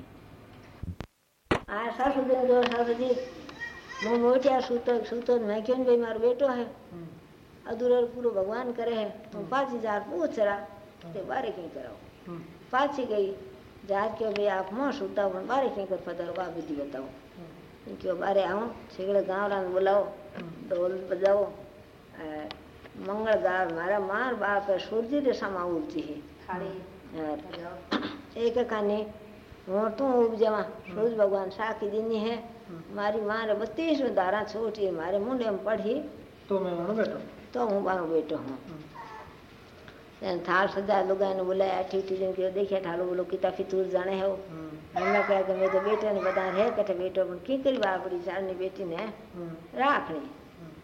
D: આ સાસુજી જો સાસુજી હું મોટ્યા સૂતો સૂતો જ મેં કહ્યું ને ભાઈ મારો બેટો હે
A: હમ
D: અધૂરો પૂરો ભગવાન કરે હે હું પાછી जार पूछ रहा તે બારે કઈ કરાવો
A: હમ
D: પાછી ગઈ जार કે ભાઈ આપ મોં સૂતા પણ બારે કઈ કર પધારો આ વિધિ બતાવો એમ કયો બારે આવો છેગડે ગામડાને બોલાવો ઢોલ બજાવો અ, મંગળ ગાવ મારા માર બાપ સૂરજી રેસામાં ઉડતી હે
C: ખાલી
D: એક કાને હું તું ઉપજવા સૂરજ ભગવાન સાખી દીની હે મારી મારે બત્રીસ ધારા છોટી મારે મુંડે પડી
A: તો મેં વણો બેઠો
D: તો હું મારો બેટો હું એને થાળ સજા લુગાઈને બોલાય આઠી ઉઠી જઈને કહ્યું દેખ્યા ઠાલો બોલો કિતા ફિતુર જાણે હે
A: હમ
D: એમને કહે કે મેં તો બેટો ને બધા રહે કઠે બેટો પણ કી કરી બાપડી ચારની બેટીને
A: હમ
D: રાખણી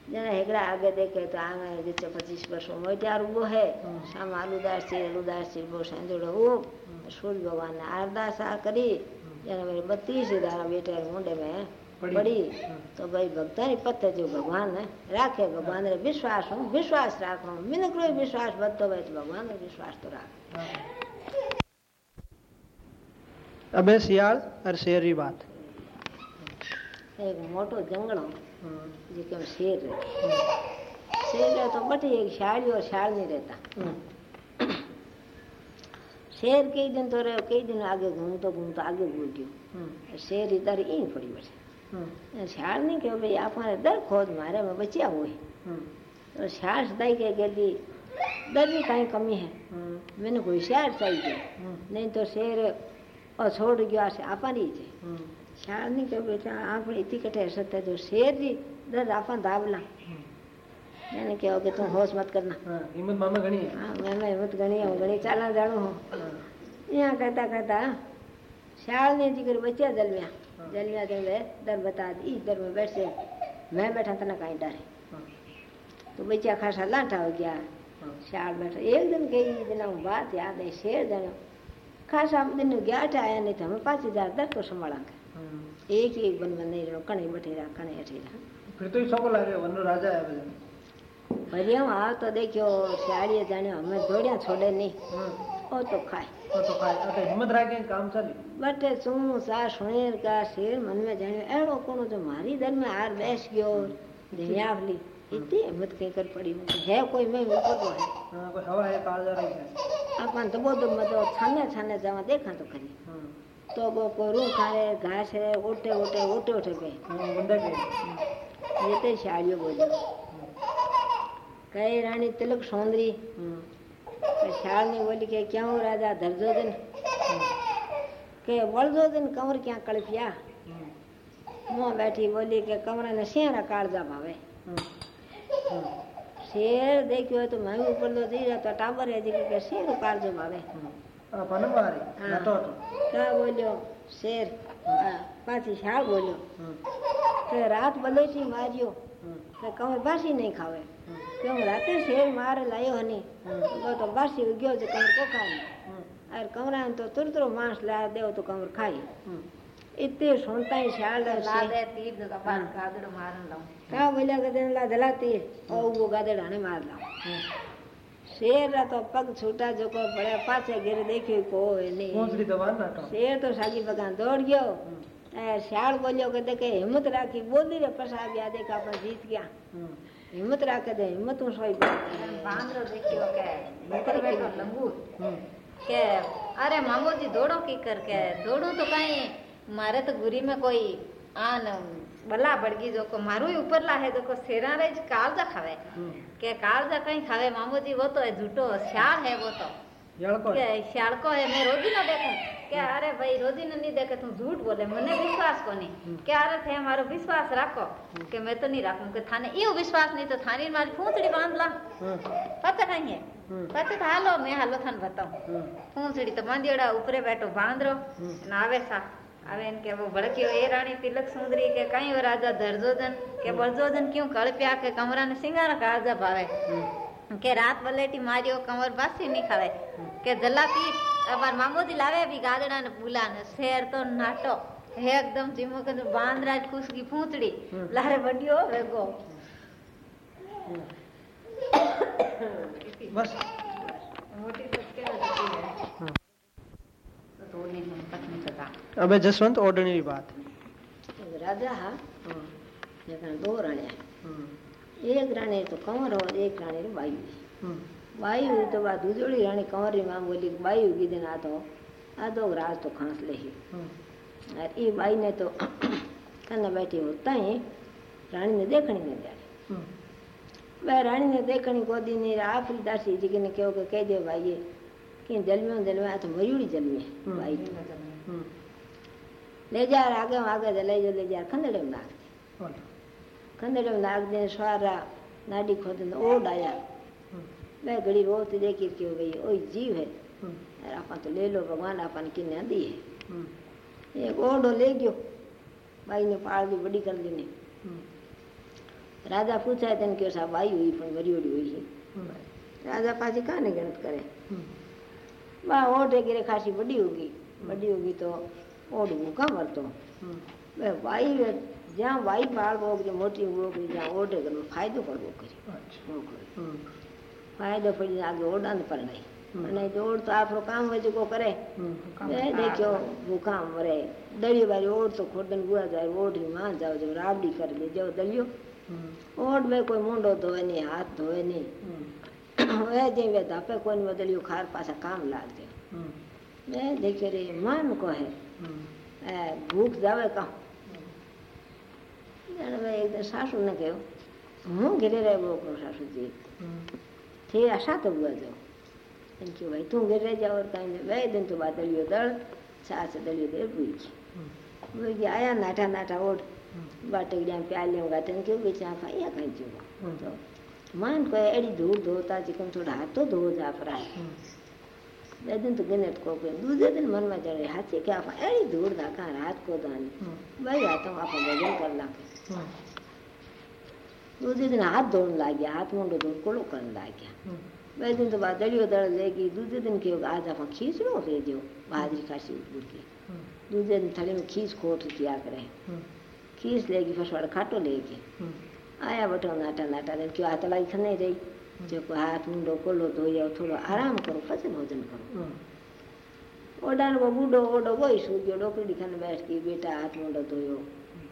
D: જેને હેગડા આગે દેખે તો આંગણે જીતે પચીસ વર્ષો મોટ્યાર ઉભો હે
A: હમ.
D: સામે આલુદાસ છે આલુદાસ છે બહુ સાંજોડો ઉપ સૂર્ય ભગવાનને આરદાસ આ કરી જેને મેરે બત્રીસ દાડા બેટા મુંડે મેં
A: पड़ी।
D: तो
A: भाई
D: भक्तानी पत्थर जो भगवान है राखे भगवान रे विश्वास हूँ विश्वास राख रहा हूँ विश्वास बद तो भाई भगवान रे विश्वास
A: तो राख। हाँ। अबे सियाल और शेर की बात।
D: एक मोटो जंगल
A: हाँ।
D: जिसके में शेर रहे शेर रहे तो बट एक शाड़ी और शाड़ नहीं रहता।
A: हाँ।
D: शेर कई दिन तो रहे कई दिन आगे घूम तो घूम तो आगे घूम गयो शेर इधर ही पड़ी बैठे पड़ी बैठे
A: હમ
D: शाल नहीं कहो भाई आपने दर खोद मारे में बचिया हुए
A: હમ
D: तो शाल सदाई के कहती दर भी कहीं कमी है
A: હમ
D: मैंने कोई शार चाहिए
A: હમ
D: नहीं तो शेर और छोड़ गया से आपनी છે
A: હમ
D: શાળ નહીં કે બેટા આપણે ઇતિ કટે સત્ય જો શેર જી દર આપણ ધાવલા એને કહો કે તું હોશ મત કરના
A: હા હિંમત મામા ઘણી હે
D: हाँ मैं मैं हिम्मत गणी हूँ गणी चाला जाणू हूँ
A: હા
D: यहाँ कहता कहता शाल ने जी कर बच्चा जलमिया जलिया के वे दर बता दी इधर में बैठ। से मैं बैठा था ना कहीं डर।
A: हाँ।
D: तो बच्चा खासा लाठा हो गया।
A: हाँ।
D: शाल बैठा। एक दिन गई दिन बात याद है शेर दिन खासा दिन गया आया नहीं था हमें पाँच हज़ार दर को संभालांगे
A: हाँ।
D: एक एक बन बन नहीं रहो कणे बठेरा कणे अठेरा।
A: फिर तो सब ला रहे वनो राजा है भजन
D: भरिया आओ तो देखियो साड़ी जाने हमें जोड़िया छोड़े नहीं। ओ तो खाए।
A: काम चाली
D: बटे सुन सा सुणेर का शेर मन में जाने एड़ो कोनो जो मारी दर में हार बैस गयो धियावली इतनी हिम्मत कहीं कर पड़ी हूँ है कोई मैं ऊपर तो है
A: कोई हवा है काल जा रही है
D: अपन तो बहुत मतलब छाने छाने जावा देखा तो खरी
A: हाँ,
D: तो वो कोई रूम खाए घास है ओटे ओटे ओटे ओटे
A: के
D: ये तो शाड़ियों बोलो कई रानी तिलक सौंदरी ख्याल ने बोली के क्यों राजा धरजो दिन? के वड़जो दिन कंवर क्या कड़पिया मुँह बैठी बोली के कंवर ने शेर कालजा भावे। शेर देखियो
A: तो मैं ऊपर
D: लो
A: दी तो
D: टाबर है जी के शेर कालजो भावे।
A: हाँ।
D: क्या बोलियो? शेर। हाँ,
A: पाछी
D: शाल बोलियो। रात बलोची मारियो
A: कमर
D: बासी नहीं खावे। क्यों राते शेर मार
A: लायो
D: हने तो तो बस गयो जो कमर
A: को
D: खाई और कमरा तो तुरतुर मांस ला दे तो कमर
A: खाई
D: इतने सुनता ही शाल और
C: ला दे तीर का पान गादड़ मारन लाओ
D: का बोला के गदन ला दला तीर ओ वो गादड़ हने मार लाओ शेर रा तो पग छोटा जो को बड़े पाछे गिर देखे को नहीं
A: पहुंचली
D: दवान ना शेर तो सागी बगान दौड़ गयो श्याल बोलियो के देखे हिम्मत राखी बोली रे पसा गया देखा पर जीत
A: गया
D: હિંમત રાખે દે હિંમત હું
C: સોય વાંદરો દેખ્યો કે નીકળ બેઠો લંબુ કે અરે મામોજી દોડો કી કર કે દોડું તો કઈ મારે તો ગુરી માં કોઈ આન બલા બળગી જોકો મારું ઉપર
A: લાહે
C: જોકો શેરા રે કાળજા ખાવે કે કાળજા કઈ ખાવે મામોજી વો તો જૂટો શ્યાર
A: હે
C: વો તો શાળકો હે મેં રોજી ના દેખે કે અરે ભાઈ રોજી ને નહીં દેખે તું જૂઠ બોલે મને વિશ્વાસ કોની કે અરે થે મારો વિશ્વાસ રાખો કે મેં તો નહીં રાખું કે થાને એવું વિશ્વાસ નહીં તો થાની મારી ફૂંસડી
A: બાંધલા
C: પતા નહીં હે પતા તો હાલો મેં હાલો થાને બતાવું ફૂંસડી તો બાંધ્યોડા ઉપરે બેઠો બાંધરો ને આવે સા આવે ને કે ભડક્યો એ રાણી તિલક સુંદરી કે કઈ રાજા ધરજોધન કે બળજોધન ક્યું કળપ્યા કે કમરા ને સિંગાર કાળજા
A: ભાવે
C: કે રાત બલેટી માર્યો કમર બાસી નહીં ખાવે કે જલાપી અમાર મામોદી લાવે બી ગાદડા ને પૂલા ને શેર તો નાટો હે એકદમ જીમો કદું બાંદરા જ કુસકી ફૂંચડી લારે વડ્યો વેગો
A: બસ હવે જસવંત ઓર્ડનરી વાત
D: રાજા હા
A: દો
D: રણ્યા दो रानियां
A: હમ,
D: एक रानी तो कंवर और एक रानी रे बायु
A: હમ,
D: बायु तो बा दूजोड़ी रानी कंवर री मां बोली कि बायु की दिन आ तो आ तो राज तो खांस ले ही
A: હમ,
D: और ई बाई ने तो कन्ने बैठी होता ही रानी ने देखनी नहीं जानी
A: હમ,
D: वह रानी ने देखनी को दी नहीं आप ही दासी जी ने कहो कि कह दे भाई ये कि जलमियो जलमियो आ तो मयूड़ी जलमी
A: हम्म।
D: बाई
A: હમ.
D: ले जा आगे आगे ले जा ले जा खंदड़े में नाख दे
A: બોલો.
D: खंदड़े में नाख दे सारा नाडी खोद ओड आया
A: હમ,
D: वह घड़ी रोती देखी कि भाई ओ जीव है
A: હમ,
D: और आपा तो ले लो भगवान आपन किन्ने दी है
A: હમ,
D: एक ओडो ले गयो बाई ने पाल दी बड़ी कर दी ने
A: હમ,
D: राजा पूछा तेन क्यों साहब आई हुई पण बड़ी बड़ी हुई है
A: હમ,
D: राजा पासी काने गणत करे
A: હમ.
D: बा ओढ़े गिरे खासी बड़ी होगी बड़ी होगी तो ओढ़ भूखा मरतो
A: હમ,
D: वे भाई वे જ્યાં વાઈ પાળ હોગ જે મોટી હોગ જ્યાં ઓઢે કરવો ફાયદો કરવો કરી
A: અચ્છા.
D: ઓ કરી.
A: હમ,
D: ફાયદો પડી આગે ઓડાને પરણાય
A: હમ.
D: અને દોડ તો આપણો કામ હોય જેકો કરે
A: હમ.
D: બે દેખ્યો ભૂખા મરે દળિયો બારી ઓઢ તો ખોડન ગુવા જાય ઓઢી માં જાવ જો રાબડી કરી દે જેવો દળિયો
A: હમ,
D: ઓઢ બે કોઈ મૂંડો ધોવે નહીં હાથ ધોવે નહીં
A: હમ,
D: વે જે વે ધાપે કોઈ દળિયો ખાર પાછા કામ લાગજે
A: હમ,
D: બે દેખ્યો રે માન કહે
A: હમ.
D: એ ભૂખ જાવે કાં જાણે એક દિવસ સાસુને કહ્યું હું ઘેરે રહેવો કરું સાસુજી તે આશા કબૂવા જાઉં એમ કે ભાઈ તું ઘેરે જાઓ કાંઈ બે દિન તો બા દળિયો દળ છાસ દળિયો દળ
A: પૂછ
D: ભૂઈ ગયા આયા નાઠા નાઠા ઓઢ બાટગડિયા પ્યાલ્યા ગાતન કેવું બેચા ફાયા કાંઈ જોવા मान को एड़ी धूल धोता चिकन थोड़ा हाथ तो धो जा
A: पर
D: બે દિન તો ગમે કહો કે દૂધે દિન મનમાં જડે હાથી કે આપ એડી ધૂળ નાખા રાત
A: કોદાની
D: ભાઈ આ તો આપ ભજન કરી નાખે દૂધે દિન હાથ ધોણ લાગ્યા હાથ મોંડો ધોળ કોળો કરીને લાગ્યા બે દિન તો બાદળીઓ દળ લઈ ગઈ દૂધે દિન કે આજ આપ ખીચડો રે દો બાજરી ખાસી ઉઠી दूसरे दिन थली में खीस खोट किया करे खीस लेगी फसवाड़ खाटो लेगी आया बटो नाटा नाटा दिन क्यों आता लगी नहीं रही जो को हाथ मुंडो कोलो धोया थोड़ो आराम करो પછી भोजन करो
A: હમ.
D: ओडान वो बूढ़ो ओडो वही सो गयो डोकड़ी खन बैठ के बेटा हाथ मुंडो धोयो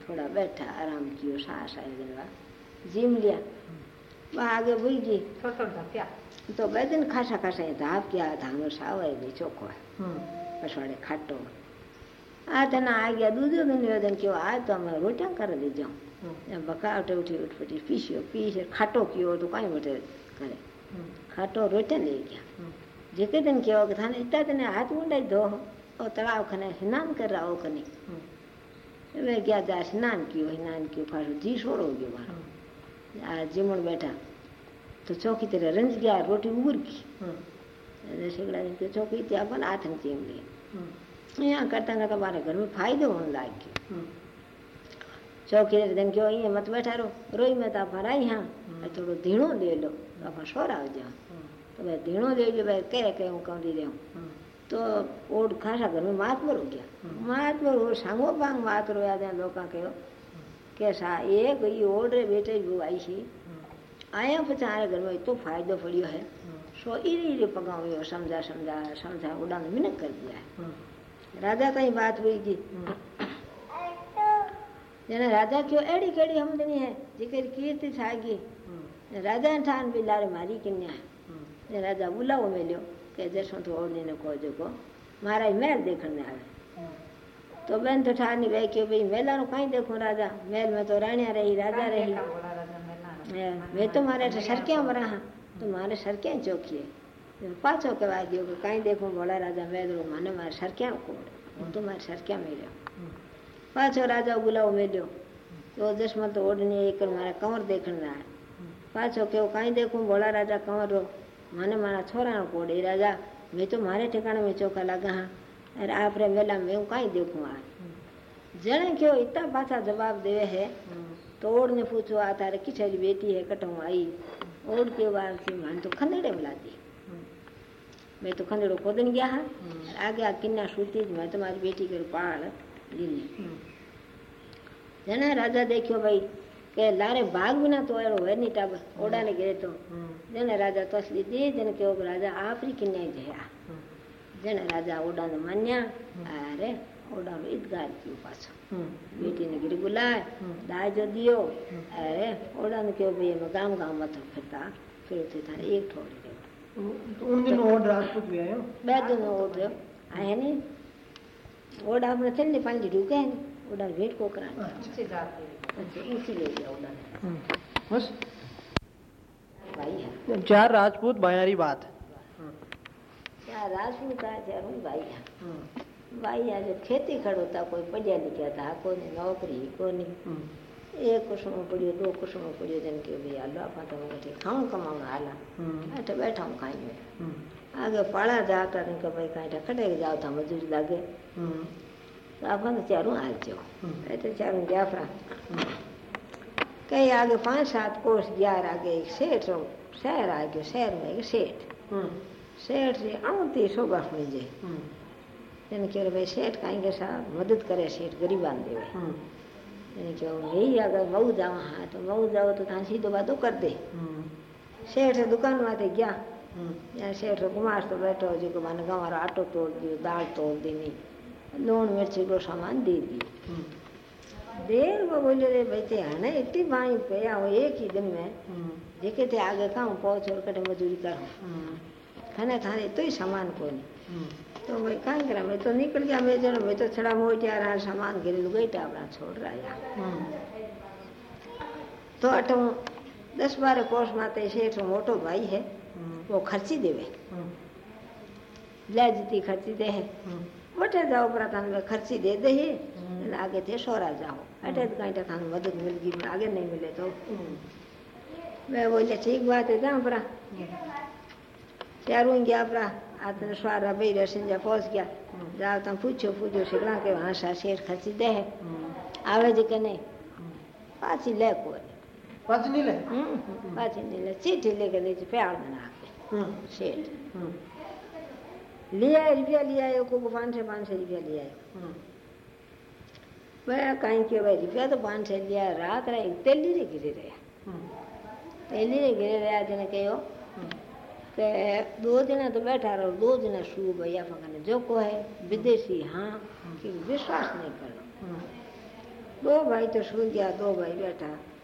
D: थोड़ा बैठा आराम कियो सांस आए गया जिम लिया वह आगे बुई गई
A: थोड़ा थोड़ा क्या
D: तो બે દિન ખાસા ખાસા એ ધાપ ગયા ધાંગો સાવ આવી ચોખ્ખો
A: हम्म
D: પછવાડે ખાટો આ તને આ ગયા દૂધો ને નિવેદન કયો આ તો અમે રોટિયા કરી દીજો એમ બકાવટે ઉઠી ઉઠપટી પીસ્યો પીસે ખાટો કયો તો કાંઈ करे। खाटो रोटन ले गया। जिते दिन के हो था इतना दिन हाथ मुंडा धो हो तलाव खने स्नान कर रहा हो कने वे गया जा स्नान कियो स्नान कियो फाड़ो जी छोड़ो हो गया आज जिमण बैठा तो चौकी तेरे रंज गया रोटी उबर की। चौकी ते हाथ में चीम लिया यहाँ हम्म। करता करता मारे घर में फ़ायदे होने लाग गया। ચોખી તેમ કહો અહીંયા મત બેઠા રહો રોઈ મેં તાફા રાઈ હા થોડું ધીણું લઈ લો તાફા શોર આવજો તો ભાઈ ધીણું લેજો ભાઈ કે કે હું કાંડી લેવું તો ઓડ ખાસા ઘરમાં માત મરું ગયા માત મરું સાંગો પાંગ માત રોયા ત્યાં લોકો કહ્યો કે સા એક એ ઓડ રે બેટે જ બોવાઈ છે આયા પછી આ ઘરમાં એટલો ફાયદો પડ્યો હે સો એ રીતે પગાવ્યો સમજા સમજા સમજા ઉડાન મિનક કરી દીધા રાજા કઈ વાત હોય ગઈ की જેને રાજા કયો એડી કેડી હમદની હે જીકર કીર્તિ થાગી રાજા ઠાન બી લારે મારી કન્યા ને રાજા બોલાવો મેલ્યો કે જશો તો ઓળીને કહો જો કહો મારા મહેલ દેખને આવે તો બેન તો ઠાની ભાઈ કે ભાઈ મેલાનું કઈ દેખું રાજા મહેલ में तो रानिया रही राजा रही હે, મેં તો મારે સરક્યા મરા તો મારે સરક્યા ચોખીએ પાછો કહેવા ગયો કે કાંઈ દેખું ભોળા રાજા મેળવો મને મારે સરક્યા કોડ હું તો મારે સરક્યા મેળ્યો પાછો રાજા બોલાવો મેલ્યો તો દસમાં તો ઓઢની એક મારા કંવર દેખણના પાછો કેવો કાંઈ દેખું ભોળા રાજા કંવરો મને મારા છોરાનો કોડ એ રાજા મેં તો મારે ઠેકાણે મેં ચોખા લાગા હા અરે આપરે મેલા મેં હું કાંઈ દેખું આ जने क्यों इतना पाछा जवाब देवे है तो ओढ़ ने पूछो आ तारे किसरी बेटी है कटो आई ओढ़ के बाद से मान तो खंडेड़े मिला दी मैं तो खंडेड़ो खोदन गया है आगे आ किन्ना सूती मैं तुम्हारी बेटी के पाल જણા રાજા દેખ્યો ભાઈ કે લારે ભાગ વિના તો એનો વેરની ટાબ ઓડાને ઘેરે તો જેને રાજા તસ લીધી જેને કેવો રાજા આપરી કિન્યા ગયા જેને રાજા ઓડાને માન્યા અરે ઓડાનો ઈદગાર થયું પાછો બેટીને ગીર ગુલાય દાજો દિયો અરે ઓડાને કેવો ભાઈ એમાં ગામ ગામ
A: મથો ફરતા ફેરવતી તારે એક ઠોડી ગયો
D: બે દિન ઓડ રહ્યો આ એની ઓડા આપણે થઈને પાંચ ઢુકે ને ઓડા વેટ કોકરા
A: अच्छा
D: ઊંચી લઈ ગયા ઓડા
A: बस
D: ભાઈ હા
A: चार राजपूत बायारी बात
D: ત્યાં રાજપૂત આ ત્યારે હું ભાઈ હા ભાઈ આજે ખેતી ખડોતા કોઈ પડ્યા લીખ્યા હતા કોઈને નોકરી કોની એક કુસુમો પડ્યો દો કુસુમો પડ્યો જેમ કે ભાઈ હાલો આપા તમે બેઠે ખાઉં કમાવા હાલા એટલે બેઠા હું ખાઈ મેં आगे पाड़ा जाता नहीं कभी कहीं ढकड़े जाओ था मजूर लगे तो आप कहते चारों आ जाओ ऐसे चारों गया फ्रा कहीं आगे पाँच सात कोस जार आगे एक सेठ शहर आ गयो शहर में एक सेठ सेठ से आती सौ बाफ में जे यानी कह भाई सेठ कहीं के साथ मदद करे सेठ गरीब आन देवे यानी कहो यही अगर मऊ जाओ हाँ तो मऊ जाओ तो कहाँ सीधो बातों कर दे सेठ से दुकान वाते गया ત્યાં શેઠ કુમાર તો બેઠો હજી કે મને ગવારો આટો તોડ दियो दाल तोड़ देनी लूण मिर्ची रो सामान दे दी देर वो बोले रे भाई ते हने इतनी बाई पया हो एक ही दिन में जेके थे आगे कहूँ पहुँच और कटे मजूरी करो खाने थाने तो ही सामान को नहीं तो भाई कहाँ करा मैं तो निकल गया मैं जो मैं तो छड़ा मोटिया रहा सामान गिरे गई टावड़ा छोड़ रहा यार तो अटो दस बारह कोस माते शेठ मोटो भाई है वो खर्ची देवे। ले जीती खर्ची दे। है बटे जाओ पर थान खर्ची दे दे। है आगे थे सोरा जाओ। अटे कहीं थान मदद मिल गई आगे नहीं मिले तो। मैं बोले ठीक बात है जाओ परा। त्यारू गया परा। आतने सारा भाई रसन जा पहुँच गया। जाओ तुम पूछो पूछो सिकड़ा के वहाँ सा शेर खर्ची दे। है आवे जी के नहीं? पाची ले कोई। हम्म, हम्म, प्यार बना के हम्म। कहीं भाई तो लिया रात तेली रे गिरे तेली रे गिरे के दो दिन तो बैठा रहो दो दिन सू भैया पकड़ने जो को है विदेशी हाँ कि विश्वास नहीं करो। दो भाई तो सू गया दो भाई बैठा।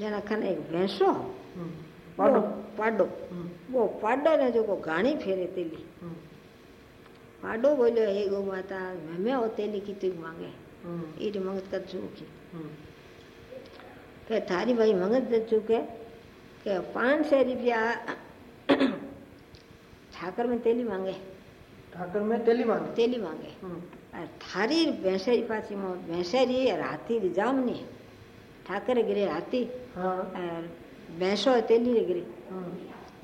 D: जना खाने एक भैंसो पाडो पाडो वो पाडो ने जो को घाणी फेरे तेली पाडो बोलो हे गो माता मैं वो तेली कितनी मांगे ईट मंगत कर चुकी કે તારી ભાઈ મંગત દે ચૂકે કે પાંચસો રૂપિયા ઠાકર में तेली मांगे
A: ઠાકર મેં તેલી માંગે
D: तेली मांगे और थारी भैंसेरी पासी में भैंसेरी राती जामनी ठाकर गिरे राती
A: હા
D: और भैंसो तेली रे गिरे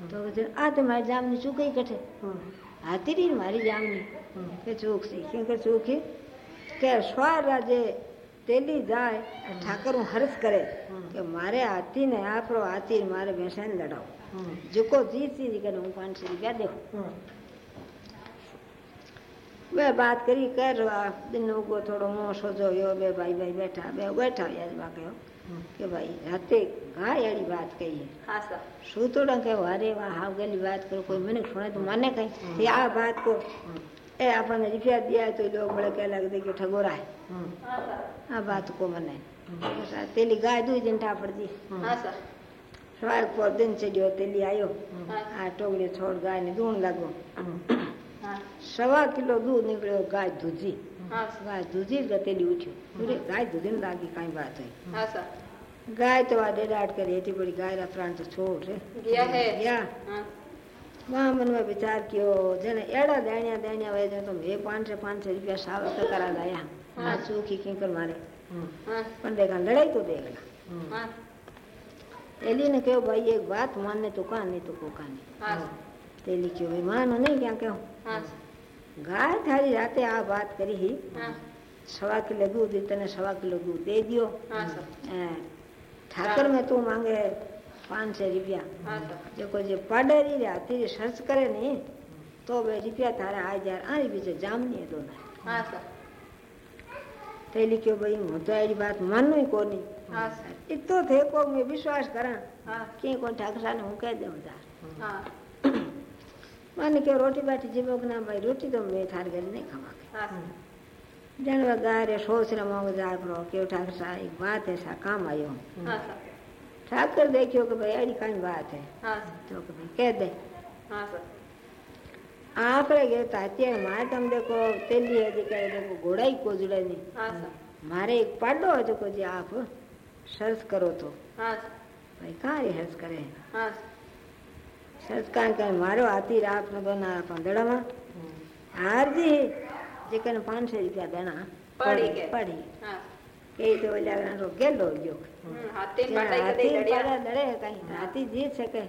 D: तो कहते, आ तो मारी जामनी चूक ही कठे हाथी री मारी जामनी के चूक सी क्यों के चूक ही के स्वर राजे तेली जाए और ठाकर हूँ हर्ष करे કે મારે હાથી ને આપણો હાથી મારે ભેંસાને લડાવો જેકો જીત सी करे હું પાંચસો રૂપિયા દેવું બે વાત કરી કર દિન ઉગો થોડો મોસો જોયો બે ભાઈ ભાઈ બેઠા બે બેઠા યાદમાં કહ્યો કે ભાઈ રાતે ઘાય એડી વાત કહીએ
B: હા સર
D: શું થોડા કહે અરે વાહ હાવ ગયેલી વાત કરો કોઈ મને સુણે તો મને કઈ એ આ વાત કો એ આપણને રૂપિયા દિયા તો લોક બળે કે લાગે કે ઠગોરાય
B: હા સર
D: આ વાત કો મને તેલી ગાય દુઈ જંટા પડતી
B: હા સર
D: સવાર પર દિન ચડ્યો તેલી આવ્યો
B: હા
D: આ ટોગડી છોડ ગાય ને દૂણ લાગો
B: હા
D: સવા કિલો દૂધ નીકળ્યો ગાય દૂધી
B: હા સર
D: ગાય દૂધી જ તેલી ઉઠ્યું પૂરે ગાય દૂધી ને લાગી કાંઈ વાત હોય
B: હા સર
D: ગાય તો આ ડેડાટ કરી એટલી બડી ગાય પ્રાણ તો છોડ રે
B: ગયા હે
D: ગયા
B: હા
D: वहाँ मन में विचार कियो जने एड़ा दाणिया दाणिया वे तो मैं पाँच सौ पाँच सौ रुपया साव का करा लाया हाँ सूखी किंकर मारे
B: હા
D: पण देखा लड़ाई तो देखना
B: હા
D: तेली ने कहो भाई एक बात मानने तो कान नहीं तो को कान
B: હા
D: तेली क्यों भाई मानो नहीं क्या क्यों
B: હા
D: गाय थारी राते आ बात करी ही। सवा किलो दूध इतने सवा किलो दूध दे दियो। ठाकर में तू मांगे पाँच सौ
B: तो रुपया
D: जो जो पढ़े रही हाथी सर्च करे नहीं तो वे रुपया थारा आ जा आ बीच जाम नहीं
B: है दोनों।
D: ते लिखियो भाई
B: हूँ तो
D: एडी बात मानू ही कोनी इतो
B: थे
D: को मैं विश्वास करा। के कोई ठाकर
B: साहब
D: हूँ कह दे माने के रोटी बाटी जीवो ना भाई रोटी तो मैं थार गई
B: नहीं खावा
D: हाँ जन गारे सोच रहा मोग जा करो के ठाकुर सा एक बात है सा काम आयो।
B: हाँ
D: ठाकुर देखियो कि भाई अड़ी कहीं बात है। तो भाई कह दे। आप रे गए तो ताते मार तो तुम देखो तेली है जी कह देखो घोड़ा ही कोजड़े नहीं। मारे एक पाडो है जो को जी आप सर्च करो तो। भाई कहाँ रिहर्स करे? સચકાણ કઈ મારો આતી રાત નો બનાવ્યા પાંદડામાં હારજી જે
B: કઈ પાંચસો
D: રૂપિયા
B: દેણા
D: પડી પડી એ તો ઓલા ગેલો
B: ગયો હાથી
D: પાડા દડે કઈ હાથી જીત છે કઈ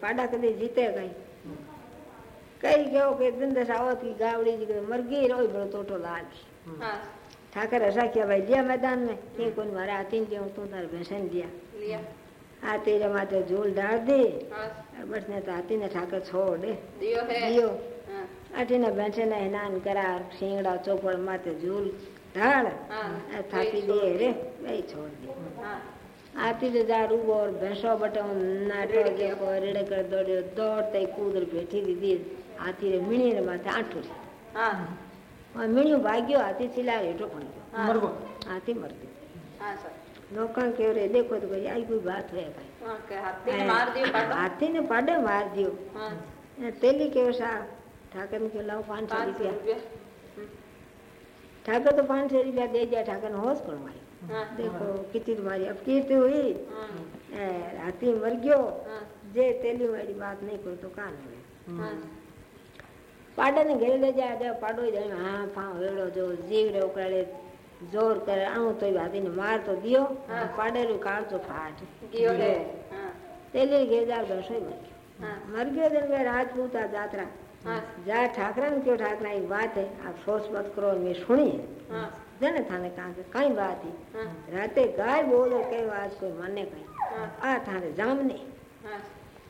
D: પાડા કદી જીતે કઈ કઈ ગયો કે દિંદસ આવત કી ગાવડી જી મરગી રોય બળો તોટો લાલ ઠાકર
B: હસા
D: કે ભાઈ દિયા મેદાન મેં કે કોઈ મારા હાથી જેવું તું તારે ભેસન દિયા तार भैंसन दिया
B: લિયા
D: हाथी रे माथे झूल डाल दी
B: હા
D: बस ने तो हाथी ने ठाकर छोड़ दे
B: દિયો હે
D: दियो
B: હા
D: अठीने भैंसे ने स्नान करा सिंगड़ा चौपड़ माथे झूल ढाल
B: હા
D: थापी दे रे वही छोड़ दी
B: હા
D: आती तो जा रूबो और भैंसो बटो नाटो जेको रेड़े कर दौड़ियो दौड़ते ही कूद रे बैठी दीदी हाथी रे मिणी रे माथे आठो रे
B: હા
D: और मिणियो भाग्यो हाथी चिल्ला हेठो पड़ गयो
B: હા
A: મરવો
D: हाथी मर गयो
B: હા સર
D: लोकां के रे देखो तो भाई आई कोई बात है भाई
B: હા કે હાથે માર દિયો પાટો
D: हाथी ने पाडे मार दियो
B: હા
D: तेली के सा ठाकर ने क्यों लाओ पाँच सौ
B: પાંચસો
D: रुपया
B: રૂપિયા
D: ठाकर तो पाँच सौ रुपया दे दिया ठाकर ने होश करवाई
B: હા
D: देखो कितनी तुम्हारी अब कीर्ति हुई
B: હા
D: ए, हाथी मर गयो
B: હા
D: जे तेली वाली बात नहीं करो तो कान हुए
B: હા
D: પાડાને ઘરે લઈ જાય જાય પાડો જાય હા ફા વેડો જો જીવ રે ઉકળે ज़ोर करे आ तो भाभी ने मार तो
B: दियो
D: हाँ। पाड़े रु
B: काम तो फाट
D: गियो हाँ। रे तेले गे जा
B: दसो
D: मर गयो मर गयो दिन में राजपूत आ
B: जात्रा। हाँ।
D: जा ठाकरा ने क्यों ठाकरा एक बात है आप सोच मत करो मैं सुनी है।
B: हाँ।
D: जने थाने कहा के कई बात ही। रहते गाय बोलो कई बात कोई मने कही आ थाने जामने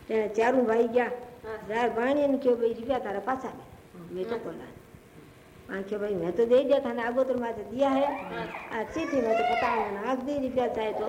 D: ते चारू भाई गया जा बाणी ने क्यों बैठ गया तारा पाछा मैं तो बोला આંखे भाई मैं तो दे दिया था ना आगोतर में तो दिया है आ चीठी मैं तो पता है ना आज दे दिया चाहे तो